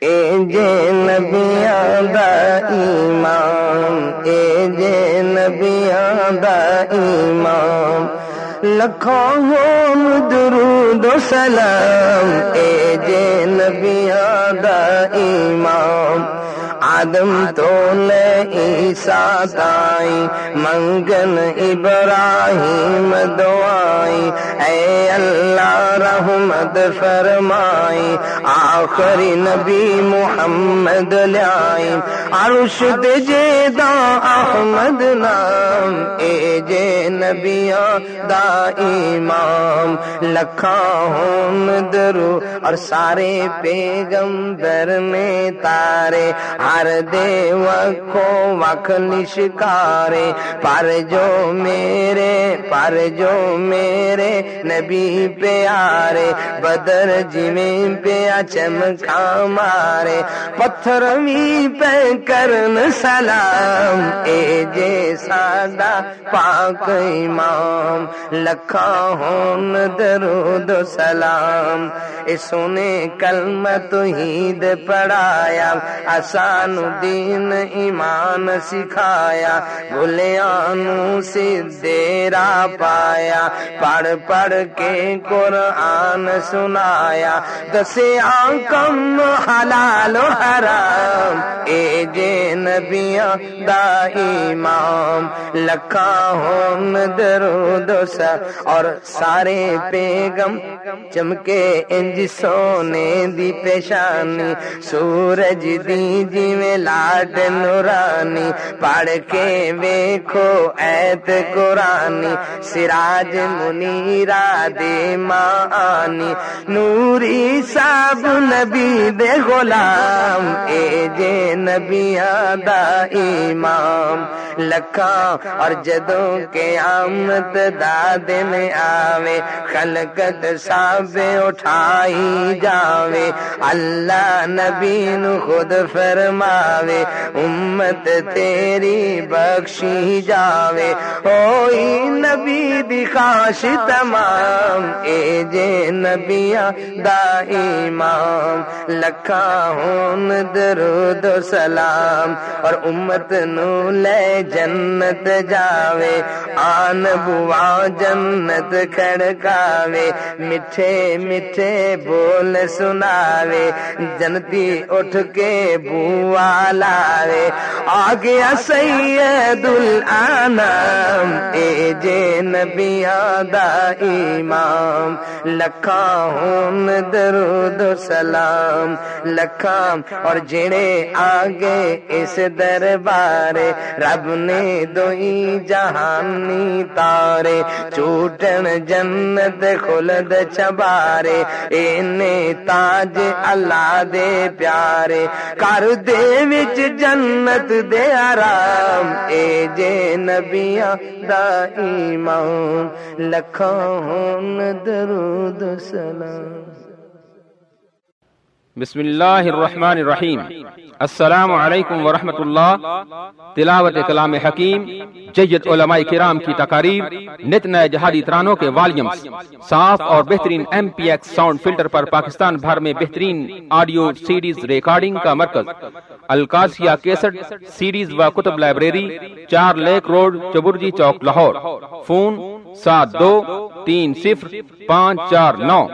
اے جے نبیاں دا ایمان، اے جے نبیاں دا ایمان۔ لکھوں ہوم درود و سلام، اے جے نبیاں دا ایمان۔ آدم تو لے عیسیٰ تائی منگن ابراہیم دعائی۔ اے اللہ رحمت فرمائی، آخری نبی محمد لائی عرش دے جیدہ احمد نام، اے جے نبیاں دا امام لکھا ہوں درو اور سارے پیغمبر میں تارے، ہر دے وکھو وکھ لشکارے پر جو میرے، پر جو میرے نبی پیارے، بدر جویں پیا چمکا مارے، پتھر بھی پہ کرن سلام، اے جے ساڈا پاک امام لکھا ہون درود و سلام۔ اے سونے کلمہ توحید پڑھایا، آسان دین ایمان سکھایا۔ بھلیانو سدھیرا پایا، پڑھ پڑھ کے قرآن سنایا۔ دسیا کم حلال و حرام، اے جے نبیاں دا امام لکھا ہون درود و سا اور سارے پیغم چمکے انج سونے دی پیشانی، سورج دی جی میں لاڈ نورانی، پڑھ کے ویکھو ایت قرآنی، سراج منیرا دے مانی نوری صاحب نبی دے غلام، اے جے نبی دا امام۔ لکھا اور جدوں کے آمد داد میں آوے، خلقت صاحب اٹھائی جاوے۔ اللہ نبی نو خود فرماوے، امت تیری بخشی جاوے۔ اوئی نبی دی خاش تمام، اے جے نبیاں دا امام لکھا ہون درود و سلام، اور امت نو لے جنت جاوے، آن بوا جنت کھڑکاوے، میٹھے میٹھے بول سناوے، جنتی اٹھ کے بوا لاوے۔ آ گیا سید الانام اے جے نبی نبیاں دا امام لکھا ہون درود و سلام لکھا اور جڑے آگے اس دربار رب نے دوئی جہانی تارے، چوٹن جنت خلد چبارے، اینے تاج اللہ دے پیارے۔ کر دے وچ جنت دے آرام، اے جے نبیاں دا ایمان۔ لکھاں درود سلام۔ بسم اللہ الرحمن الرحیم۔ السلام علیکم ورحمۃ اللہ۔ تلاوت کلام حکیم۔ جید علماء کرام کی تقاریب۔ نت نئے جہادی ترانوں کے والیومز صاف اور بہترین M P X sound filter پر پاکستان بھر میں بہترین آڈیو سیڈیز ریکارڈنگ کا مرکز۔ الکاسیا کیسٹ سیڈیز و کتب لائبریری چار لیک روڈ چبرجی چوک، لاہور۔ فون سات دو تین صفر پانچ چار نو۔